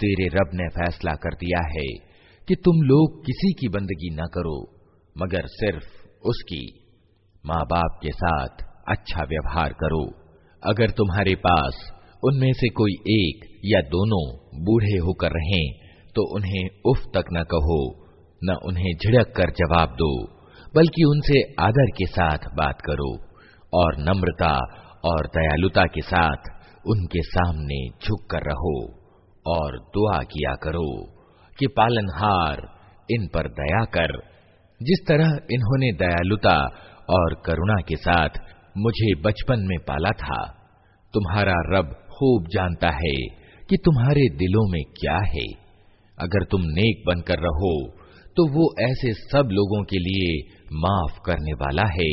तेरे रब ने फैसला कर दिया है कि तुम लोग किसी की बंदगी न करो मगर सिर्फ उसकी माँ बाप के साथ अच्छा व्यवहार करो अगर तुम्हारे पास उनमें से कोई एक या दोनों बूढ़े होकर रहें तो उन्हें उफ तक न कहो न उन्हें झिड़क कर जवाब दो, बल्कि उनसे आदर के साथ बात करो और नम्रता और दयालुता के साथ उनके सामने झुक कर रहो और दुआ किया करो कि पालनहार इन पर दया कर। जिस तरह इन्होंने दयालुता और करुणा के साथ मुझे बचपन में पाला था, तुम्हारा रब खूब जानता है कि तुम्हारे दिलों में क्या है। अगर तुम नेक बनकर रहो तो वो ऐसे सब लोगों के लिए माफ करने वाला है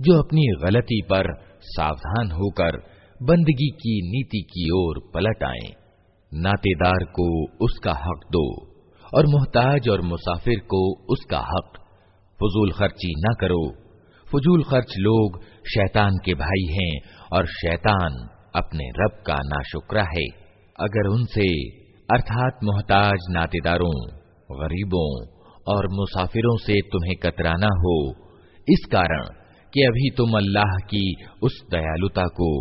जो अपनी गलती पर सावधान होकर बंदगी की नीति की ओर पलट आए नातेदार को उसका हक दो और मोहताज और मुसाफिर को उसका हक फजूल खर्ची न करो फजूल खर्च लोग शैतान के भाई हैं और शैतान अपने रब का नाशुक्रा है अगर उनसे, अर्थात मोहताज नातेदारों, गरीबों और मुसाफिरों से तुम्हें कतराना हो, इस कारण कि अभी तुम अल्लाह की उस दयालुता को,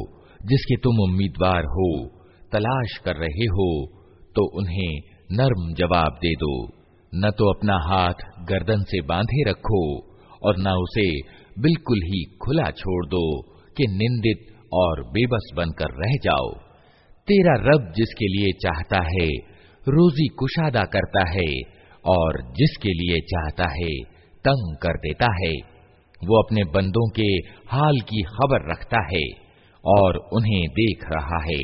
जिसके तुम उम्मीदवार हो, तलाश कर रहे हो तो उन्हें नर्म जवाब दे दो। न तो अपना हाथ गर्दन से बांधे रखो और न उसे बिल्कुल ही खुला छोड़ दो कि निंदित और बेबस बनकर रह जाओ। तेरा रब जिसके लिए चाहता है रोजी कुशादा करता है और जिसके लिए चाहता है तंग कर देता है वो अपने बंदों के हाल की खबर रखता है और उन्हें देख रहा है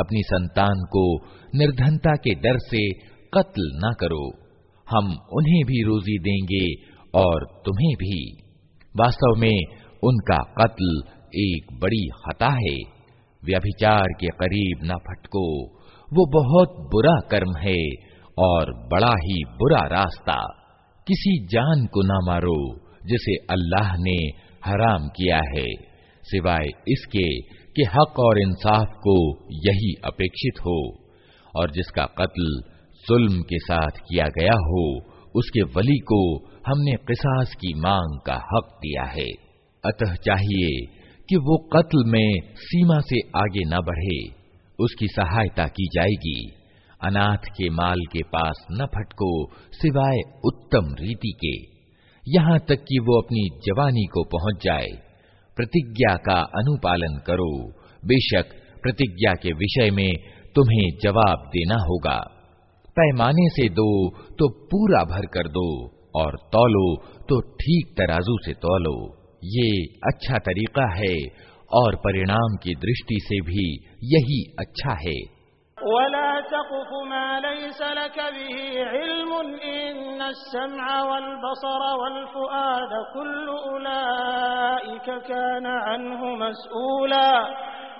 अपनी संतान को निर्धनता के डर से कत्ल न करो हम उन्हें भी रोजी देंगे और तुम्हें भी। वास्तव में उनका कत्ल एक बड़ी खता है। व्यभिचार के करीब न फटको वो बहुत बुरा कर्म है और बड़ा ही बुरा रास्ता। किसी जान को न मारो, जिसे अल्लाह ने हराम किया है। सिवाय इसके कि हक और इंसाफ को यही अपेक्षित हो। और जिसका कत्ल जुल्म के साथ किया गया हो, उसके वली को हमने किसास की मांग का हक दिया है। अतः चाहिए कि वो कत्ल में सीमा से आगे न बढ़े, उसकी सहायता की जाएगी। अनाथ के माल के पास न फटको, सिवाय उत्तम रीति के। यहाँ तक कि वो अपनी जवानी को पहुँच जाए। प्रतिज्ञा का अनुपालन करो। बेशक प्रतिज्ञा के विषय में तुम्हें जवाब देना होगा। पैमाने से दो तो पूरा भर कर दो, और तौलो तो ठीक तराजू से तौलो। ये अच्छा तरीका है, और परिणाम की दृष्टि से भी यही अच्छा है।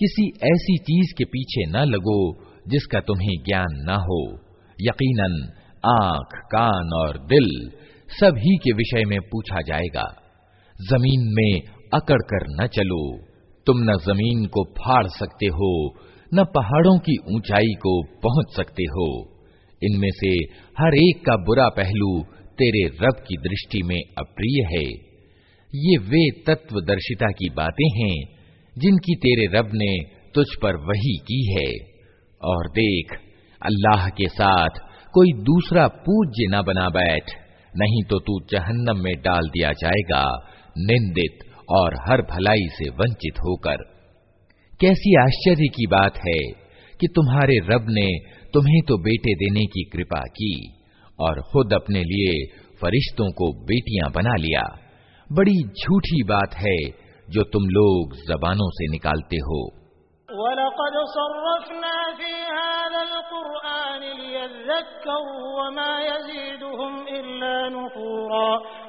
किसी ऐसी चीज के पीछे न लगो जिसका तुम्हें ज्ञान न हो यकीनन आंख कान और दिल सभी के विषय में पूछा जाएगा जमीन में अकड़ कर न चलो तुम न जमीन को फाड़ सकते हो न पहाड़ों की ऊंचाई को पहुँच सकते हो। इनमें से हर एक का बुरा पहलू तेरे रब की दृष्टि में अप्रिय है। ये वे तत्वदर्शिता की बातें हैं, जिनकी तेरे रब ने तुझ पर वही की है। और देख, अल्लाह के साथ कोई दूसरा पूज्य न बना बैठ, नहीं तो तू जहन्नम में डाल दिया जाएगा, निंदित और हर भलाई से वंचित होकर। कैसी आश्चर्य की बात है कि तुम्हारे रब ने तुम्हें तो बेटे देने की कृपा की और खुद अपने लिए फरिश्तों को बेटियाँ बना लिया। बड़ी झूठी बात है जो तुम लोग जबानों से निकालते हो।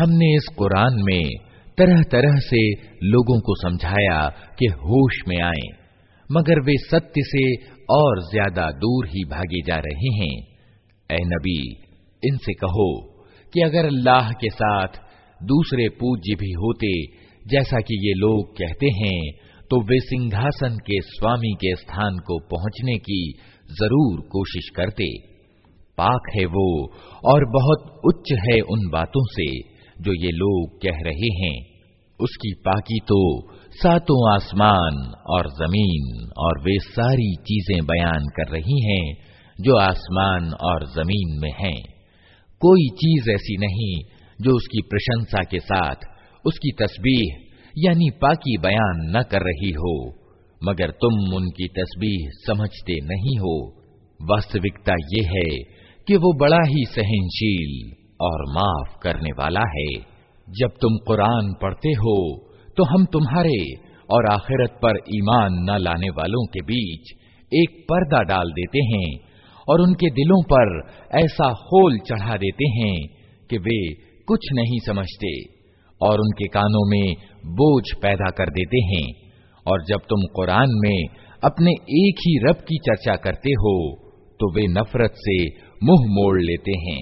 हमने इस कुरान में तरह तरह से लोगों को समझाया कि होश में आए मगर वे सत्य से और ज्यादा दूर ही भागे जा रहे हैं ए नबी इनसे कहो कि अगर अल्लाह के साथ दूसरे पूज्य भी होते जैसा कि ये लोग कहते हैं तो वे सिंहासन के स्वामी के स्थान को पहुँचने की ज़रूर कोशिश करते। पाक है वो और बहुत उच्च है उन बातों से जो ये लोग कह रहे हैं। उसकी पाकी तो सातों आसमान और ज़मीन और वे सारी चीज़ें बयान कर रही हैं जो आसमान और ज़मीन में हैं। कोई चीज़ ऐसी नहीं जो उसकी प्रशंसा के साथ, उसकी तस्बीह यानी पाकी बयान न कर रही हो, मगर तुम उनकी तस्बीह समझते नहीं हो। वास्तविकता ये है कि वो बड़ा ही सहनशील और माफ़ करने वाला है। जब तुम कुरान पढ़ते हो तो हम तुम्हारे और आखिरत पर ईमान न लाने वालों के बीच एक पर्दा डाल देते हैं और उनके दिलों पर ऐसा होल चढ़ा देते हैं कि वे कुछ नहीं समझते। और उनके कानों में बोझ पैदा कर देते हैं। और जब तुम कुरान में अपने एक ही रब की चर्चा करते हो तो वे नफरत से मुँह मोड़ लेते हैं।